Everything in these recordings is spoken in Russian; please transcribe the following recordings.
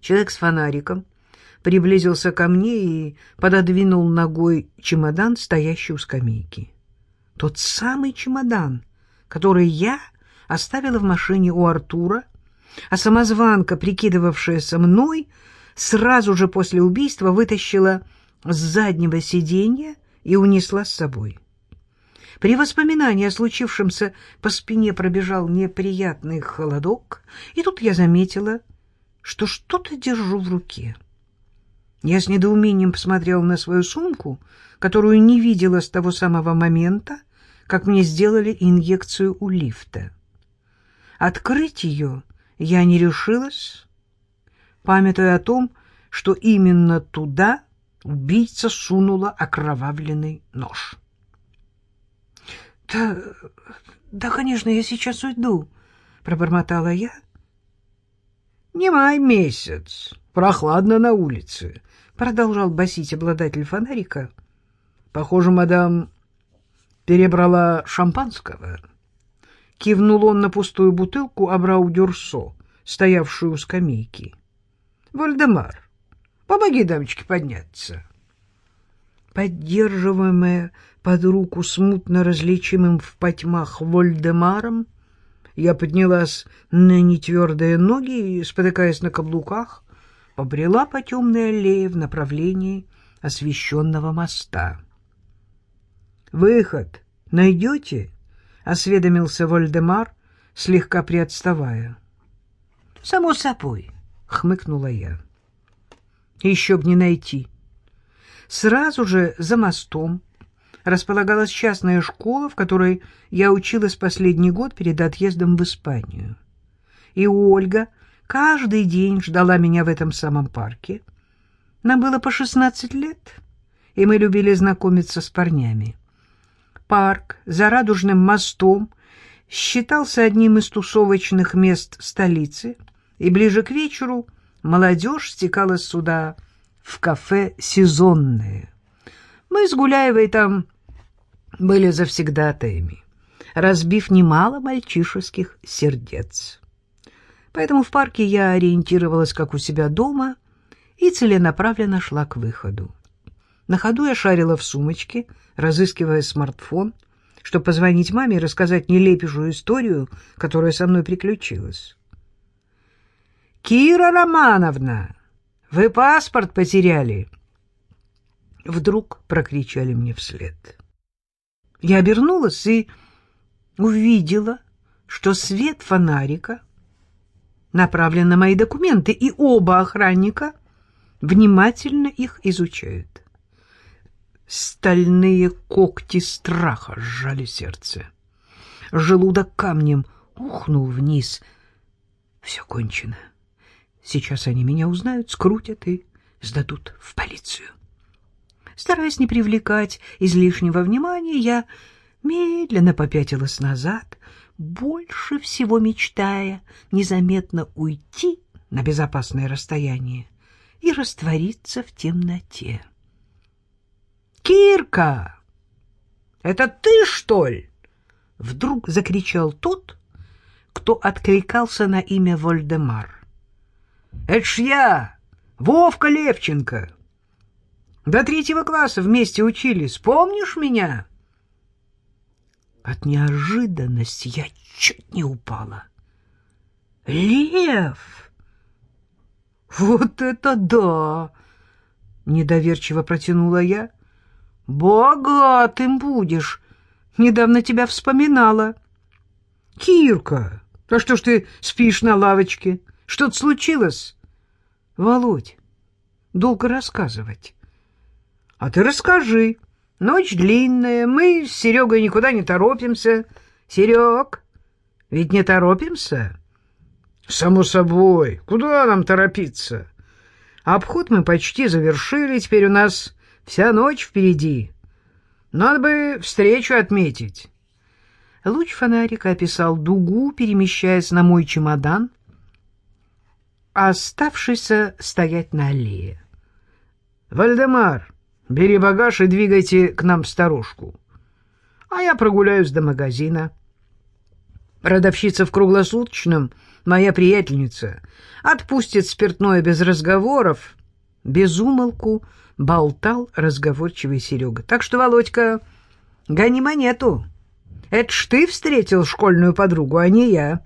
Человек с фонариком приблизился ко мне и пододвинул ногой чемодан, стоящий у скамейки. Тот самый чемодан, который я оставила в машине у Артура, а самозванка, прикидывавшаяся мной, сразу же после убийства вытащила с заднего сиденья и унесла с собой. При воспоминании о случившемся по спине пробежал неприятный холодок, и тут я заметила, что что-то держу в руке. Я с недоумением посмотрела на свою сумку, которую не видела с того самого момента, как мне сделали инъекцию у лифта. Открыть ее я не решилась, памятуя о том, что именно туда убийца сунула окровавленный нож. «Да, да, конечно, я сейчас уйду», — пробормотала я. «Не май месяц, прохладно на улице», — продолжал басить обладатель фонарика. «Похоже, мадам перебрала шампанского». Кивнул он на пустую бутылку Абрау-Дюрсо, стоявшую у скамейки. «Вальдемар, помоги дамочке подняться». Поддерживаемая под руку смутно различимым в потьмах Вольдемаром, я поднялась на нетвердые ноги и, спотыкаясь на каблуках, побрела по темной аллее в направлении освещенного моста. «Выход найдете?» — осведомился Вольдемар, слегка приотставая. «Само собой», — хмыкнула я. «Еще б не найти». Сразу же за мостом располагалась частная школа, в которой я училась последний год перед отъездом в Испанию. И Ольга каждый день ждала меня в этом самом парке. Нам было по шестнадцать лет, и мы любили знакомиться с парнями. Парк за Радужным мостом считался одним из тусовочных мест столицы, и ближе к вечеру молодежь стекалась сюда в кафе «Сезонное». Мы с Гуляевой там были завсегдатаями, разбив немало мальчишеских сердец. Поэтому в парке я ориентировалась как у себя дома и целенаправленно шла к выходу. На ходу я шарила в сумочке, разыскивая смартфон, чтобы позвонить маме и рассказать нелепейшую историю, которая со мной приключилась. «Кира Романовна, вы паспорт потеряли!» Вдруг прокричали мне вслед. Я обернулась и увидела, что свет фонарика направлен на мои документы, и оба охранника внимательно их изучают. Стальные когти страха сжали сердце. Желудок камнем ухнул вниз. Все кончено. Сейчас они меня узнают, скрутят и сдадут в полицию. Стараясь не привлекать излишнего внимания, я медленно попятилась назад, больше всего мечтая незаметно уйти на безопасное расстояние и раствориться в темноте. «Кирка! Это ты, что ли?» — вдруг закричал тот, кто откликался на имя Вольдемар. «Это ж я, Вовка Левченко!» До третьего класса вместе учились. Помнишь меня? От неожиданности я чуть не упала. Лев! Вот это да! Недоверчиво протянула я. Богатым будешь. Недавно тебя вспоминала. Кирка, а что ж ты спишь на лавочке? Что-то случилось? Володь, долго рассказывать. А ты расскажи. Ночь длинная, мы с Серегой никуда не торопимся. Серег, ведь не торопимся? Само собой. Куда нам торопиться? Обход мы почти завершили, теперь у нас вся ночь впереди. Надо бы встречу отметить. Луч фонарика описал дугу, перемещаясь на мой чемодан, оставшийся стоять на аллее. «Вальдемар, Бери багаж и двигайте к нам старушку. А я прогуляюсь до магазина. Продавщица в круглосуточном, моя приятельница, отпустит спиртное без разговоров. Без умолку болтал разговорчивый Серега. Так что, Володька, гони монету. Это ж ты встретил школьную подругу, а не я.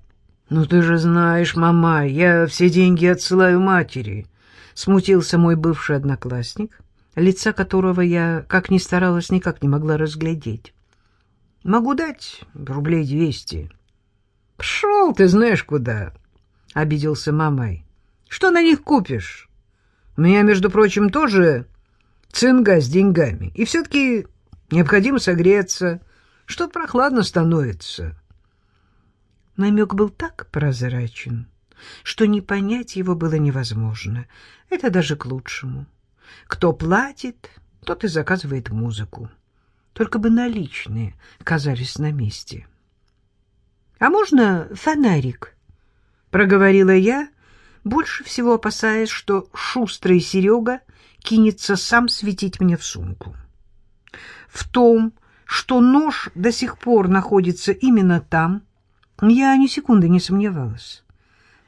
Ну ты же знаешь, мама, я все деньги отсылаю матери. Смутился мой бывший одноклассник, лица которого я, как ни старалась, никак не могла разглядеть. Могу дать рублей двести. Пшел ты знаешь куда, — обиделся Мамай. Что на них купишь? У меня, между прочим, тоже цинга с деньгами. И все-таки необходимо согреться, что прохладно становится. Намек был так прозрачен, что не понять его было невозможно. Это даже к лучшему. Кто платит, тот и заказывает музыку. Только бы наличные казались на месте. — А можно фонарик? — проговорила я, больше всего опасаясь, что шустрый Серега кинется сам светить мне в сумку. В том, что нож до сих пор находится именно там, я ни секунды не сомневалась.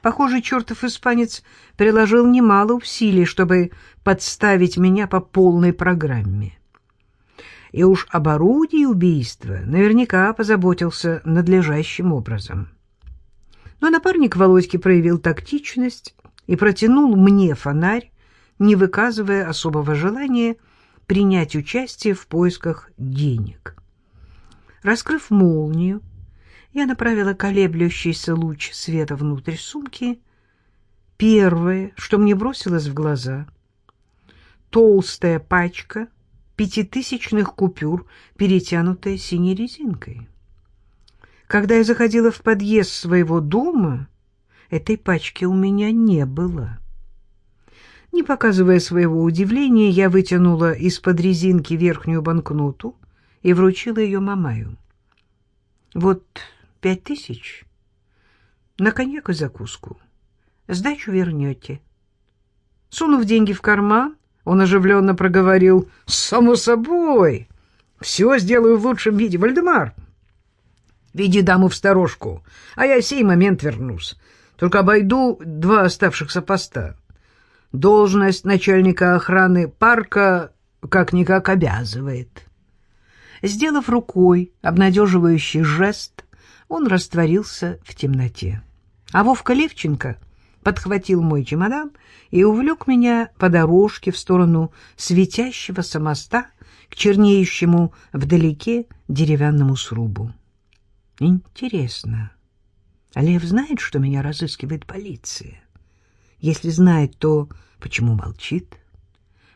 Похоже, чертов испанец приложил немало усилий, чтобы подставить меня по полной программе. И уж об орудии убийства наверняка позаботился надлежащим образом. Но напарник Володьки проявил тактичность и протянул мне фонарь, не выказывая особого желания принять участие в поисках денег. Раскрыв молнию, я направила колеблющийся луч света внутрь сумки. Первое, что мне бросилось в глаза — толстая пачка пятитысячных купюр, перетянутая синей резинкой. Когда я заходила в подъезд своего дома, этой пачки у меня не было. Не показывая своего удивления, я вытянула из-под резинки верхнюю банкноту и вручила ее Мамаю. Вот пять тысяч на коньяк и закуску. Сдачу вернете. Сунув деньги в карман, он оживленно проговорил «Само собой! Все сделаю в лучшем виде, Вальдемар!» Веди даму в сторожку, а я сей момент вернусь. Только обойду два оставшихся поста. Должность начальника охраны парка как-никак обязывает. Сделав рукой обнадеживающий жест, он растворился в темноте. А Вовка Левченко подхватил мой чемодан и увлек меня по дорожке в сторону светящегося моста к чернеющему вдалеке деревянному срубу. Интересно, Лев знает, что меня разыскивает полиция? Если знает, то почему молчит?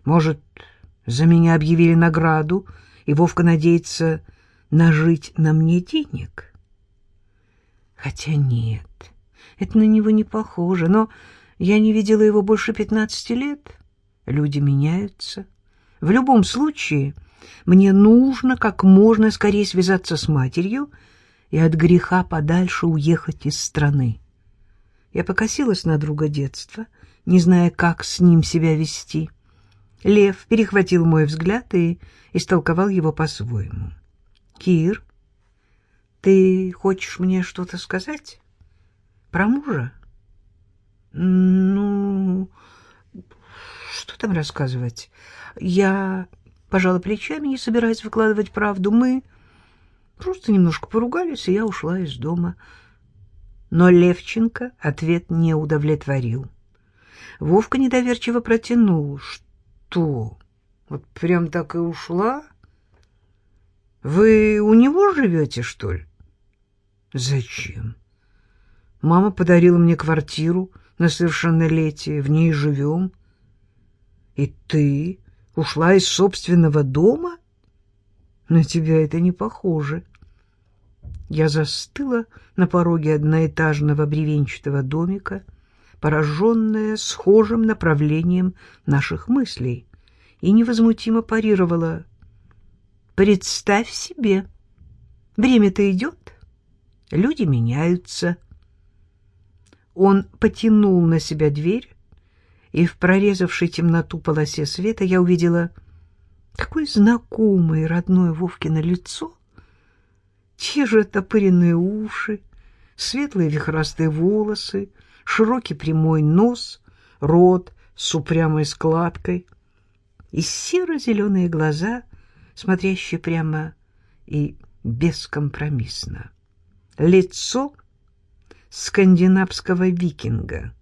Может, за меня объявили награду, и Вовка надеется нажить на мне денег? Хотя нет, это на него не похоже, но я не видела его больше пятнадцати лет. Люди меняются. В любом случае, мне нужно как можно скорее связаться с матерью и от греха подальше уехать из страны. Я покосилась на друга детства, не зная, как с ним себя вести. Лев перехватил мой взгляд и истолковал его по-своему. «Кир, ты хочешь мне что-то сказать? Про мужа?» «Ну, что там рассказывать? Я пожала плечами, не собираясь выкладывать правду. Мы Просто немножко поругались, и я ушла из дома. Но Левченко ответ не удовлетворил. Вовка недоверчиво протянул. «Что? Вот прям так и ушла? Вы у него живете, что ли?» «Зачем? Мама подарила мне квартиру на совершеннолетие, в ней живем. И ты ушла из собственного дома?» На тебя это не похоже. Я застыла на пороге одноэтажного бревенчатого домика, пораженная схожим направлением наших мыслей, и невозмутимо парировала. «Представь себе, время-то идет, люди меняются». Он потянул на себя дверь, и в прорезавшей темноту полосе света я увидела такое знакомое родное Вовкино лицо — те же топыренные уши, светлые вихрастые волосы, широкий прямой нос, рот с упрямой складкой и серо-зеленые глаза, смотрящие прямо и бескомпромиссно. Лицо скандинавского викинга,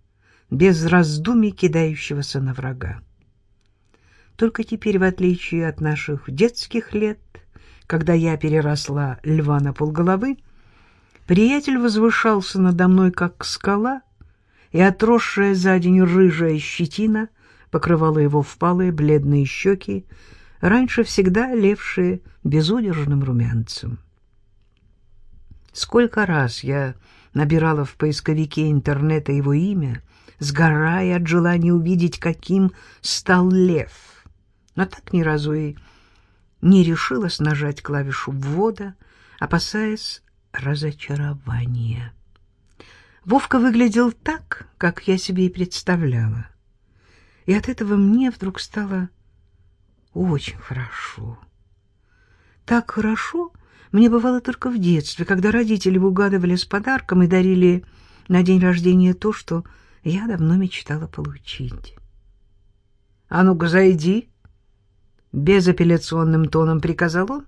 без раздумий кидающегося на врага. Только теперь, в отличие от наших детских лет, когда я переросла льва на полголовы, приятель возвышался надо мной, как скала, и отросшая за день рыжая щетина покрывала его впалые бледные щеки, раньше всегда левшие безудержным румянцем. Сколько раз я набирала в поисковике интернета его имя, сгорая от желания увидеть, каким стал лев, но так ни разу и не решилась нажать клавишу ввода, опасаясь разочарования. Вовка выглядел так, как я себе и представляла. И от этого мне вдруг стало очень хорошо. Так хорошо мне бывало только в детстве, когда родители угадывали с подарком и дарили на день рождения то, что я давно мечтала получить. — А ну-ка, зайди! — безапелляционным тоном приказал он,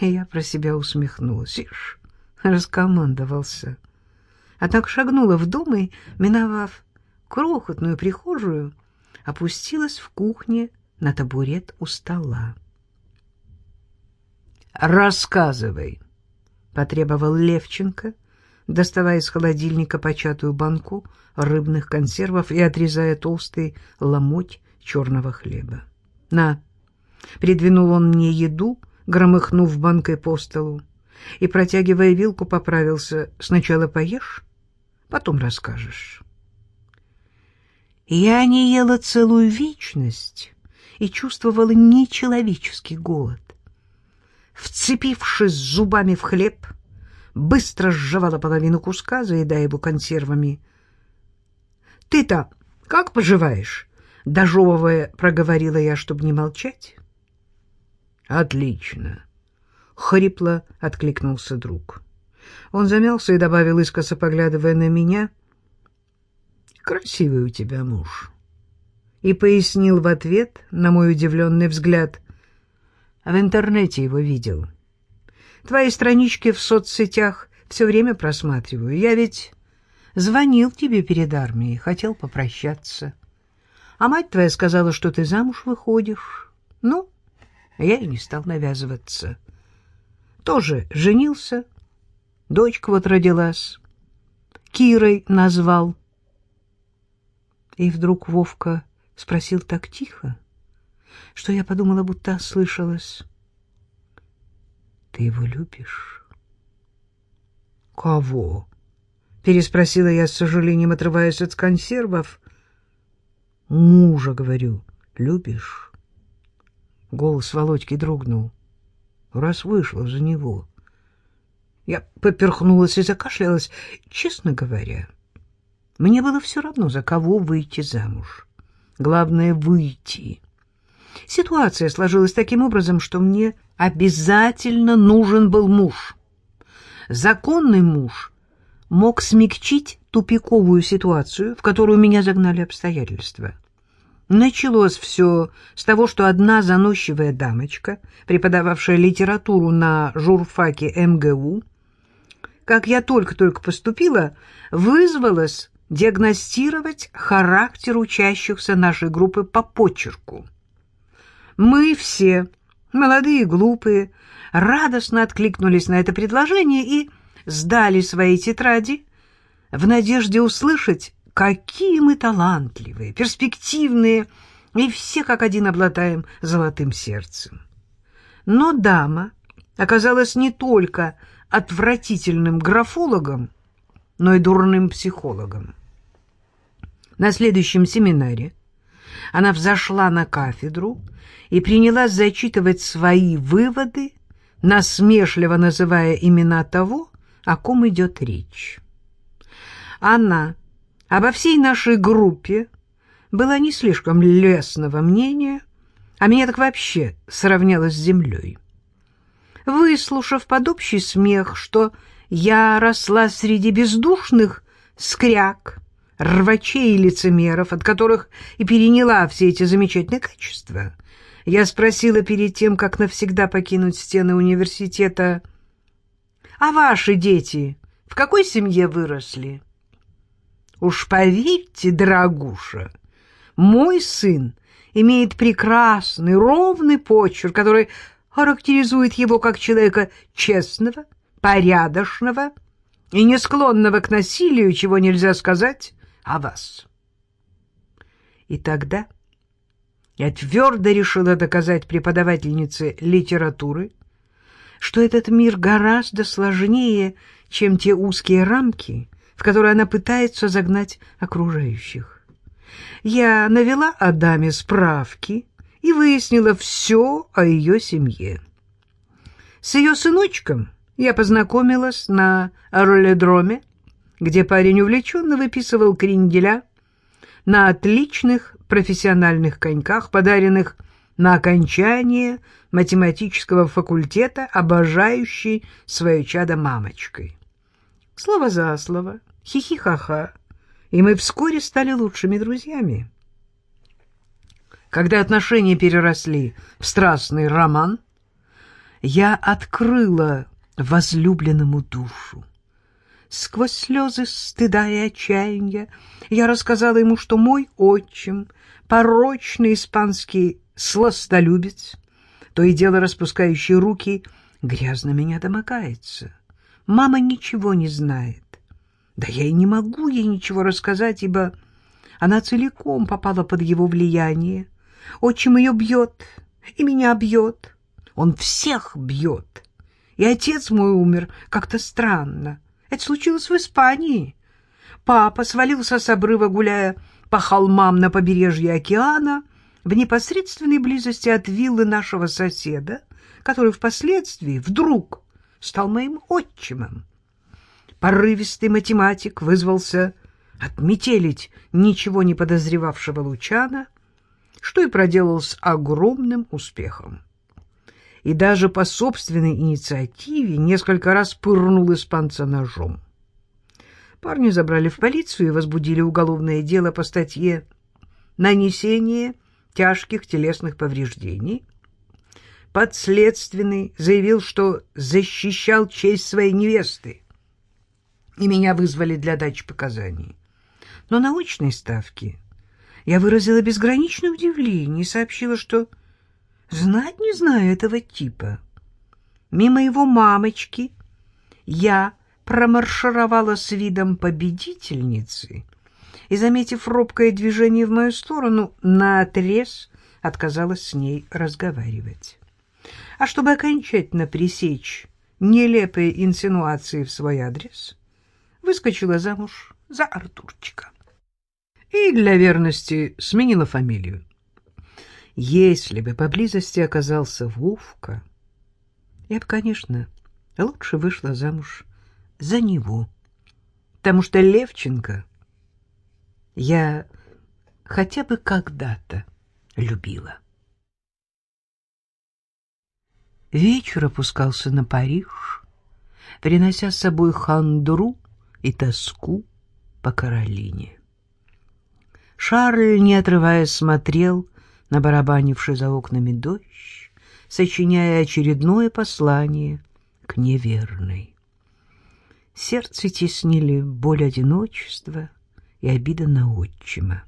и я про себя усмехнулась. Ишь, раскомандовался. — а так шагнула в дом и, миновав крохотную прихожую, опустилась в кухне на табурет у стола. «Рассказывай», — потребовал Левченко, доставая из холодильника початую банку рыбных консервов и отрезая толстый ломоть черного хлеба. «На!» — придвинул он мне еду, громыхнув банкой по столу, и, протягивая вилку, поправился. «Сначала поешь, Потом расскажешь. Я не ела целую вечность и чувствовала нечеловеческий голод. Вцепившись зубами в хлеб, быстро сживала половину куска, заедая его консервами. — Ты-то как поживаешь? — дожевывая, проговорила я, чтобы не молчать. — Отлично. — хрипло откликнулся друг. — он замялся и добавил, искоса поглядывая на меня, «Красивый у тебя муж». И пояснил в ответ на мой удивленный взгляд, «В интернете его видел. Твои странички в соцсетях все время просматриваю. Я ведь звонил тебе перед армией, хотел попрощаться. А мать твоя сказала, что ты замуж выходишь. Ну, я и не стал навязываться. Тоже женился, — Дочка вот родилась. Кирой назвал. И вдруг Вовка спросил так тихо, что я подумала, будто ослышалась. «Ты его любишь?» «Кого?» — переспросила я с сожалением, отрываясь от консервов. «Мужа, говорю, любишь?» Голос Володьки дрогнул. «Раз вышла за него». Я поперхнулась и закашлялась. Честно говоря, мне было все равно, за кого выйти замуж. Главное — выйти. Ситуация сложилась таким образом, что мне обязательно нужен был муж. Законный муж мог смягчить тупиковую ситуацию, в которую меня загнали обстоятельства. Началось все с того, что одна заносчивая дамочка, преподававшая литературу на журфаке МГУ, как я только-только поступила, вызвалась диагностировать характер учащихся нашей группы по почерку. Мы все, молодые и глупые, радостно откликнулись на это предложение и сдали свои тетради в надежде услышать, какие мы талантливые, перспективные, и все как один обладаем золотым сердцем. Но дама оказалась не только отвратительным графологом, но и дурным психологом. На следующем семинаре она взошла на кафедру и принялась зачитывать свои выводы, насмешливо называя имена того, о ком идет речь. Она обо всей нашей группе была не слишком лестного мнения, а меня так вообще сравняла с землей. Выслушав под общий смех, что Я росла среди бездушных скряк, рвачей и лицемеров, от которых и переняла все эти замечательные качества. Я спросила перед тем, как навсегда покинуть стены университета, «А ваши дети в какой семье выросли?» «Уж поверьте, дорогуша, мой сын имеет прекрасный, ровный почерк, который характеризует его как человека честного, порядочного и не склонного к насилию, чего нельзя сказать о вас. И тогда я твердо решила доказать преподавательнице литературы, что этот мир гораздо сложнее, чем те узкие рамки, в которые она пытается загнать окружающих. Я навела о даме справки и выяснила все о ее семье. С ее сыночком я познакомилась на ролледроме, где парень увлеченно выписывал кренделя на отличных профессиональных коньках, подаренных на окончание математического факультета, обожающей свое чадо мамочкой. Слово за слово, хихи-ха-ха, и мы вскоре стали лучшими друзьями. Когда отношения переросли в страстный роман, я открыла возлюбленному душу. Сквозь слезы стыда и отчаяния я рассказала ему, что мой отчим, порочный испанский сластолюбец, то и дело распускающий руки, грязно меня домогается. Мама ничего не знает. Да я и не могу ей ничего рассказать, ибо она целиком попала под его влияние. Отчим ее бьет, и меня бьет. Он всех бьет. И отец мой умер как-то странно. Это случилось в Испании. Папа свалился с обрыва, гуляя по холмам на побережье океана, в непосредственной близости от виллы нашего соседа, который впоследствии вдруг стал моим отчимом. Порывистый математик вызвался отметелить ничего не подозревавшего Лучана, что и проделал с огромным успехом и даже по собственной инициативе несколько раз пырнул испанца ножом. Парня забрали в полицию и возбудили уголовное дело по статье «Нанесение тяжких телесных повреждений». Подследственный заявил, что защищал честь своей невесты, и меня вызвали для дачи показаний. Но на очной ставке я выразила безграничное удивление и сообщила, что Знать не знаю этого типа. Мимо его мамочки я промаршировала с видом победительницы и, заметив робкое движение в мою сторону, наотрез отказалась с ней разговаривать. А чтобы окончательно пресечь нелепые инсинуации в свой адрес, выскочила замуж за Артурчика. И для верности сменила фамилию. Если бы поблизости оказался Вовка, я бы, конечно, лучше вышла замуж за него, потому что Левченко я хотя бы когда-то любила. Вечер опускался на Париж, принося с собой хандру и тоску по Каролине. Шарль, не отрываясь, смотрел на барабанивший за окнами дождь, сочиняя очередное послание к неверной. Сердце теснили боль одиночества и обида на отчима.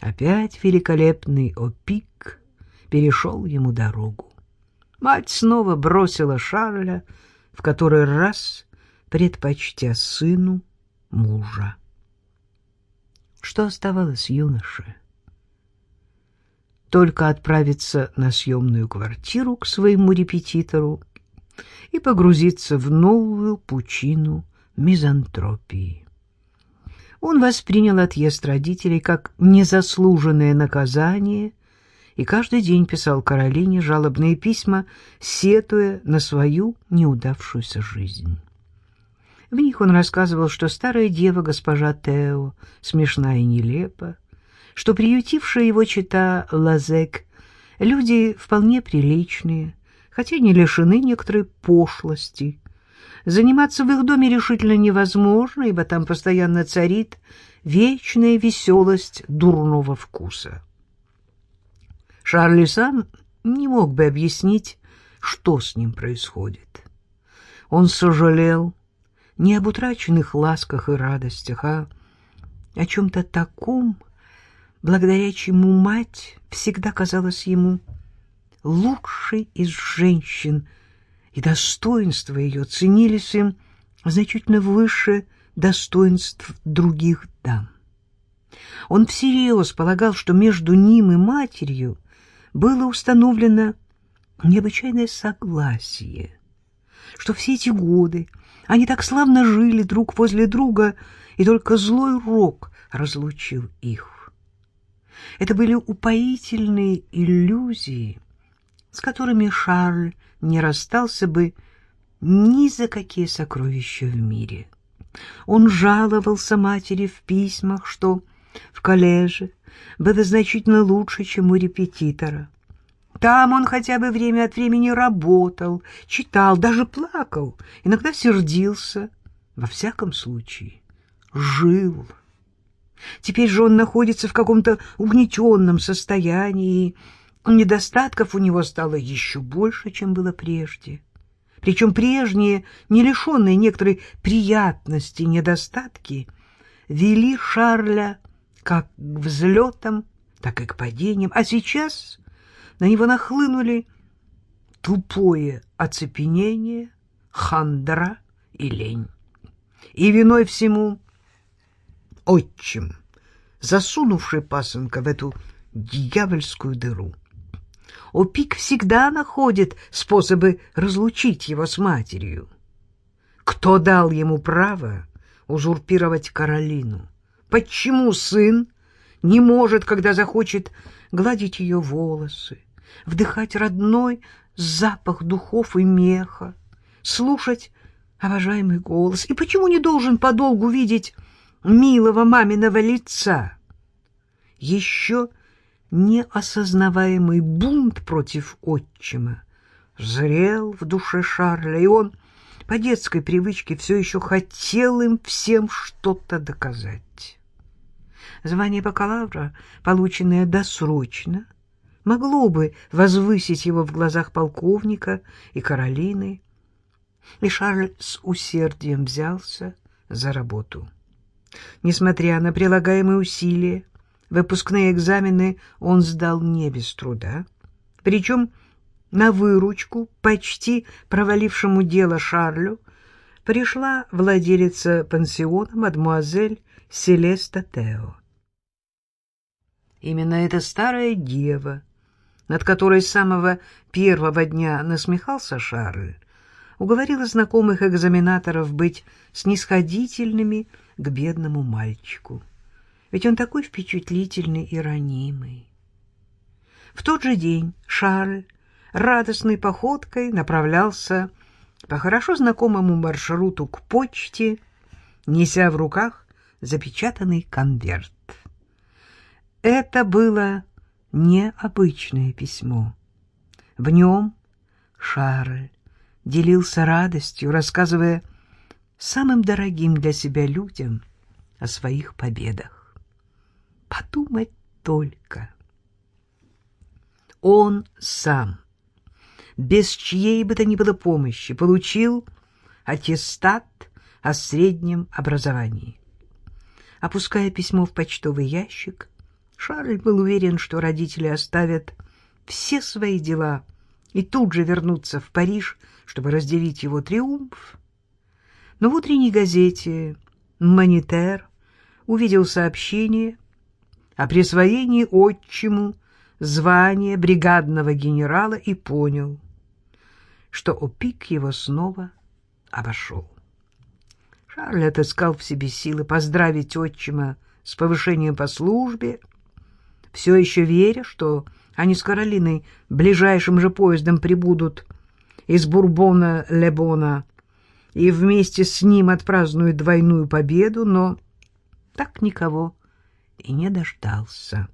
Опять великолепный опик перешел ему дорогу. Мать снова бросила Шарля, в который раз предпочтя сыну мужа. Что оставалось юноше? Только отправиться на съемную квартиру к своему репетитору и погрузиться в новую пучину мизантропии. Он воспринял отъезд родителей как незаслуженное наказание и каждый день писал Каролине жалобные письма, сетуя на свою неудавшуюся жизнь. В них он рассказывал, что старая дева госпожа Тео смешна и нелепа, что приютившая его чита Лазек люди вполне приличные, хотя не лишены некоторой пошлости, Заниматься в их доме решительно невозможно, ибо там постоянно царит вечная веселость дурного вкуса. Шарли сам не мог бы объяснить, что с ним происходит. Он сожалел не об утраченных ласках и радостях, а о чем-то таком, благодаря чему мать всегда казалась ему лучшей из женщин, и достоинства ее ценились им значительно выше достоинств других дам. Он всерьез полагал, что между ним и матерью было установлено необычайное согласие, что все эти годы они так славно жили друг возле друга, и только злой рок разлучил их. Это были упоительные иллюзии, с которыми Шарль не расстался бы ни за какие сокровища в мире. Он жаловался матери в письмах, что в коллеже было значительно лучше, чем у репетитора. Там он хотя бы время от времени работал, читал, даже плакал, иногда сердился. Во всяком случае, жил. Теперь же он находится в каком-то угнетенном состоянии, недостатков у него стало еще больше, чем было прежде. Причем прежние, не лишенные некоторой приятности недостатки, вели Шарля как к взлетам, так и к падениям, а сейчас на него нахлынули тупое оцепенение, хандра и лень. И виной всему отчим, засунувший пасынка в эту дьявольскую дыру. Опик всегда находит способы разлучить его с матерью. Кто дал ему право узурпировать Каролину? Почему сын не может, когда захочет, гладить ее волосы, вдыхать родной запах духов и меха, слушать обожаемый голос. И почему не должен подолгу видеть милого маминого лица? Еще неосознаваемый бунт против отчима зрел в душе Шарля, и он по детской привычке все еще хотел им всем что-то доказать. Звание бакалавра, полученное досрочно, могло бы возвысить его в глазах полковника и Каролины. И Шарль с усердием взялся за работу. Несмотря на прилагаемые усилия, выпускные экзамены он сдал не без труда. Причем на выручку почти провалившему дело Шарлю пришла владелица пансиона мадмуазель Селеста Тео. Именно эта старая дева над которой с самого первого дня насмехался Шарль, уговорила знакомых экзаменаторов быть снисходительными к бедному мальчику. Ведь он такой впечатлительный и ранимый. В тот же день Шарль радостной походкой направлялся по хорошо знакомому маршруту к почте, неся в руках запечатанный конверт. Это было необычное письмо. В нем Шарль делился радостью, рассказывая самым дорогим для себя людям о своих победах. Подумать только. Он сам, без чьей бы то ни было помощи, получил аттестат о среднем образовании. Опуская письмо в почтовый ящик, Шарль был уверен, что родители оставят все свои дела и тут же вернутся в Париж, чтобы разделить его триумф. Но в утренней газете «Монитер» увидел сообщение о присвоении отчиму звания бригадного генерала и понял, что опик его снова обошел. Шарль отыскал в себе силы поздравить отчима с повышением по службе, все еще веря, что они с Каролиной ближайшим же поездом прибудут из Бурбона-Лебона и вместе с ним отпразднуют двойную победу, но так никого и не дождался.